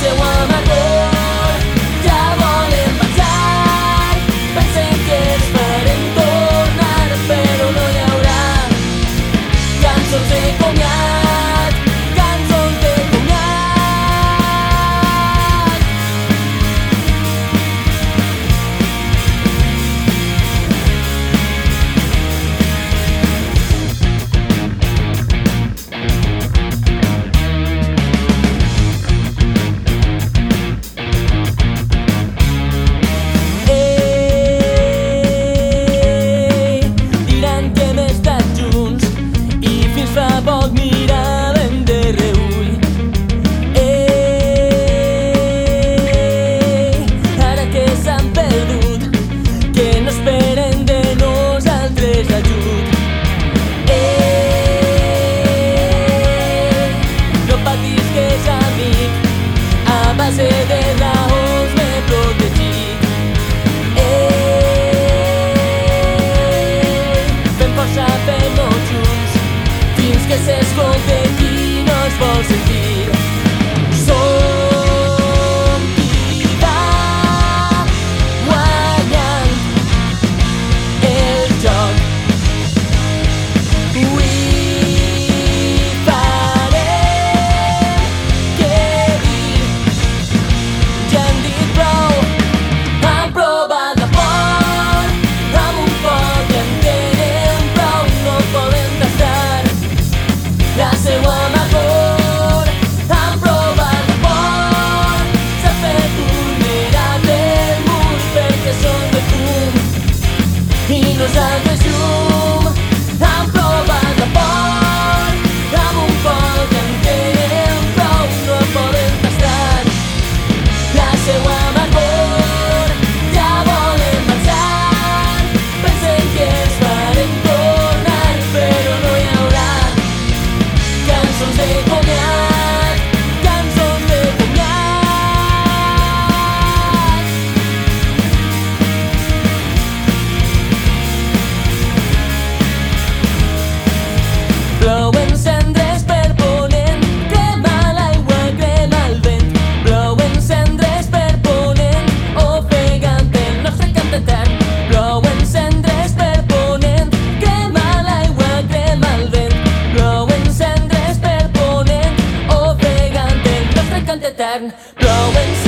say blowing.